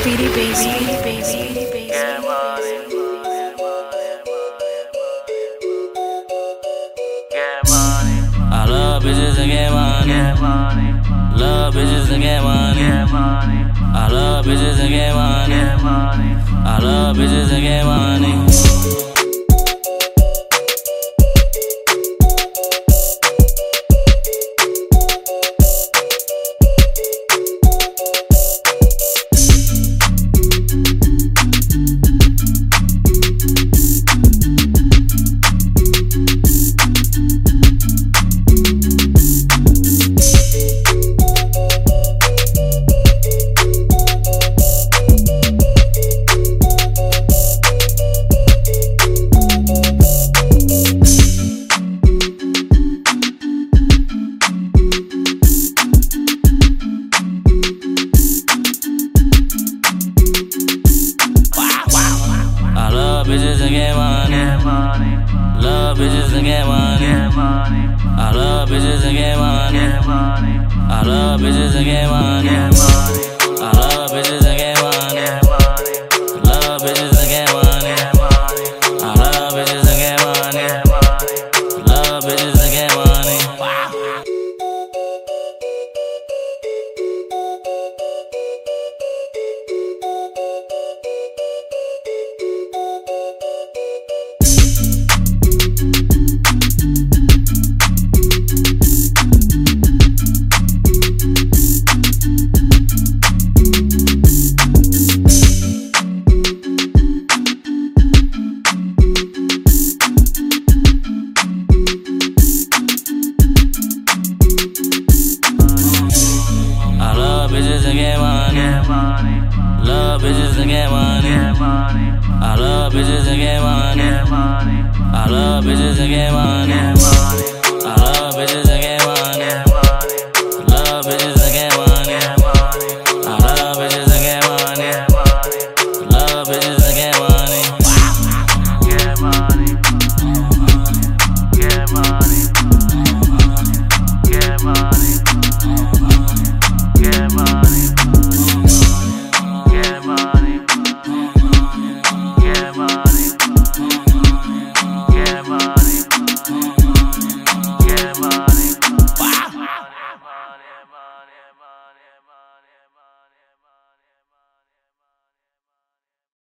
Speedy baby, speedy baby, speedy baby. Get money. I love bitches and get money. Love bitches and get money. I love bitches and. Get money. I love bitches and get money. Money. Love bitches and get money. I love bitches and get money. I love bitches and. Get money. And get money. Love bitches and get money. I love bitches and get money. I love bitches and. Get money.